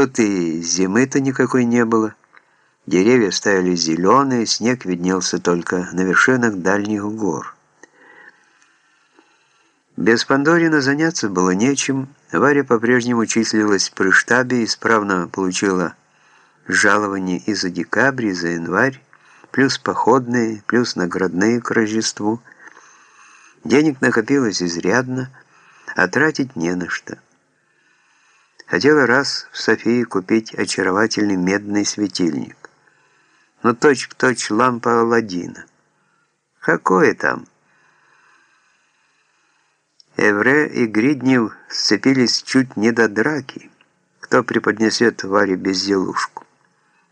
Тут и зимы-то никакой не было. Деревья стояли зеленые, снег виднелся только на вершинах дальних гор. Без Пандорина заняться было нечем. Варя по-прежнему числилась при штабе, исправно получила жалование и за декабрь, и за январь, плюс походные, плюс наградные к Рождеству. Денег накопилось изрядно, а тратить не на что. Хотела раз в Софии купить очаровательный медный светильник. Но точь-в-точь точь лампа Аладдина. Какое там? Эвре и Гриднев сцепились чуть не до драки. Кто преподнесет Варе безделушку?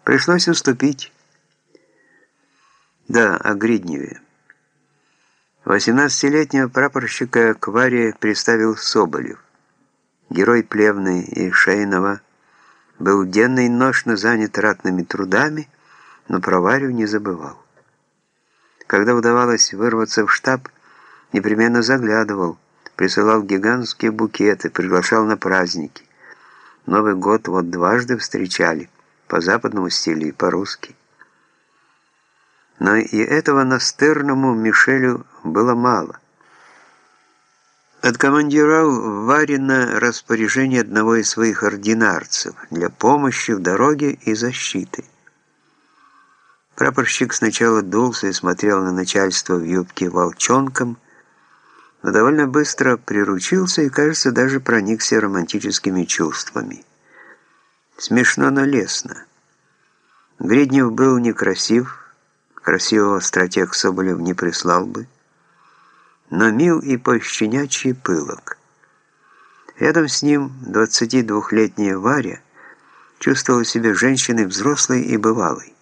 Пришлось уступить. Да, о Гридневе. 18-летнего прапорщика к Варе представил Соболев. Герой Плевны и Шейнова был денно и ношно занят ратными трудами, но про Варю не забывал. Когда удавалось вырваться в штаб, непременно заглядывал, присылал гигантские букеты, приглашал на праздники. Новый год вот дважды встречали, по западному стилю и по-русски. Но и этого настырному Мишелю было мало. Откомандировал Варина распоряжение одного из своих ординарцев для помощи в дороге и защиты. Прапорщик сначала дулся и смотрел на начальство в юбке волчонком, но довольно быстро приручился и, кажется, даже проникся романтическими чувствами. Смешно, но лестно. Гриднев был некрасив, красивого стратег Соболев не прислал бы, но мил и пощенячий пылок. Рядом с ним 22-летняя Варя чувствовала себя женщиной взрослой и бывалой.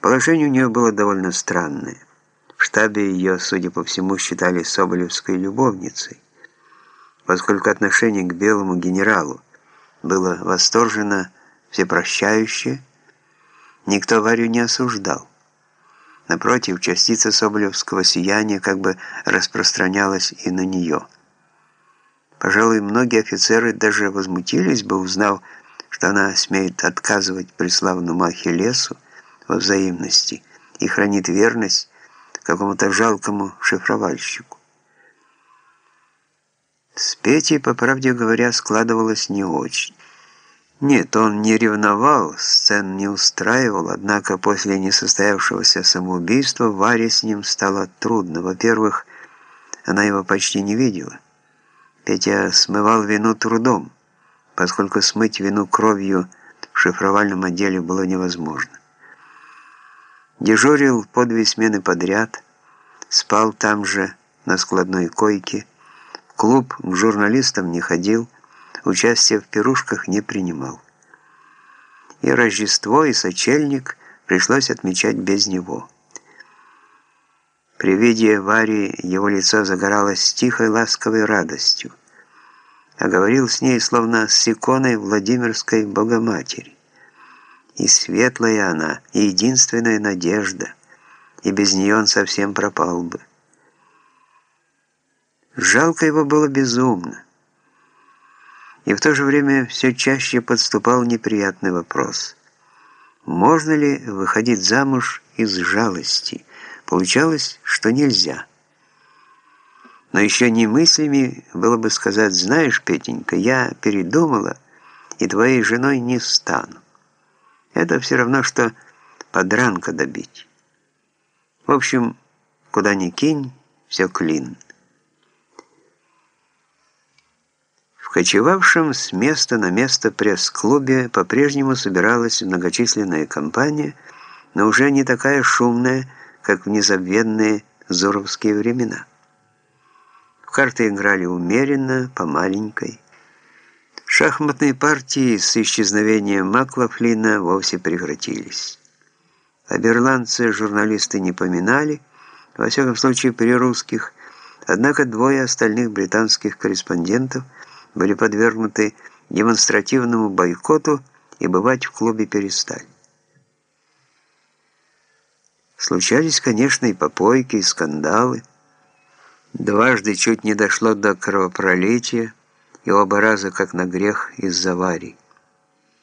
Положение у нее было довольно странное – в штабе ее, судя по всему, считали соболевской любовницей, поскольку отношение к белому генералу было восторженно всепрощающее, никто Варю не осуждал. Напротив, частица соболевского сияния как бы распространялась и на нее. Пожалуй, многие офицеры даже возмутились бы, узнав, что она смеет отказывать преславному Ахиллесу во взаимности и хранит верность какому-то жалкому шифровальщику. С Петей, по правде говоря, складывалось не очень. Нет, он не ревновал, сцен не устраивал, однако после несостоявшегося самоубийства Варе с ним стало трудно. Во-первых, она его почти не видела. Петя смывал вину трудом, поскольку смыть вину кровью в шифровальном отделе было невозможно. Дежурил по две смены подряд, спал там же, на складной койке, в клуб к журналистам не ходил, участия в пирушках не принимал. И Рождество, и сочельник пришлось отмечать без него. При виде Вари его лицо загоралось тихой ласковой радостью, а говорил с ней словно с иконой Владимирской Богоматери. И светлая она, и единственная надежда, и без нее он совсем пропал бы. Жалко его было безумно. И в то же время все чаще подступал неприятный вопрос. Можно ли выходить замуж из жалости? Получалось, что нельзя. Но еще не мыслями было бы сказать, знаешь, Петенька, я передумала, и твоей женой не стану. Это все равно, что подранка добить. В общем, куда ни кинь, все клин. В кочевавшем с места на место пресс-клубе по-прежнему собиралась многочисленная компания, но уже не такая шумная, как в незабвенные зуровские времена. В карты играли умеренно, по маленькой. Шахматные партии с исчезновением Маклафлина вовсе прекратились. Ирландце журналисты не поминали, во всяком случае при русских, однако двое остальных британских корреспондентов были подвергнуты демонстративному бойкоту и бывать в клубе перестали. Случались, конечно, и попойки, и скандалы. Дважды чуть не дошло до кровопролития, и оба раза как на грех из-за аварий.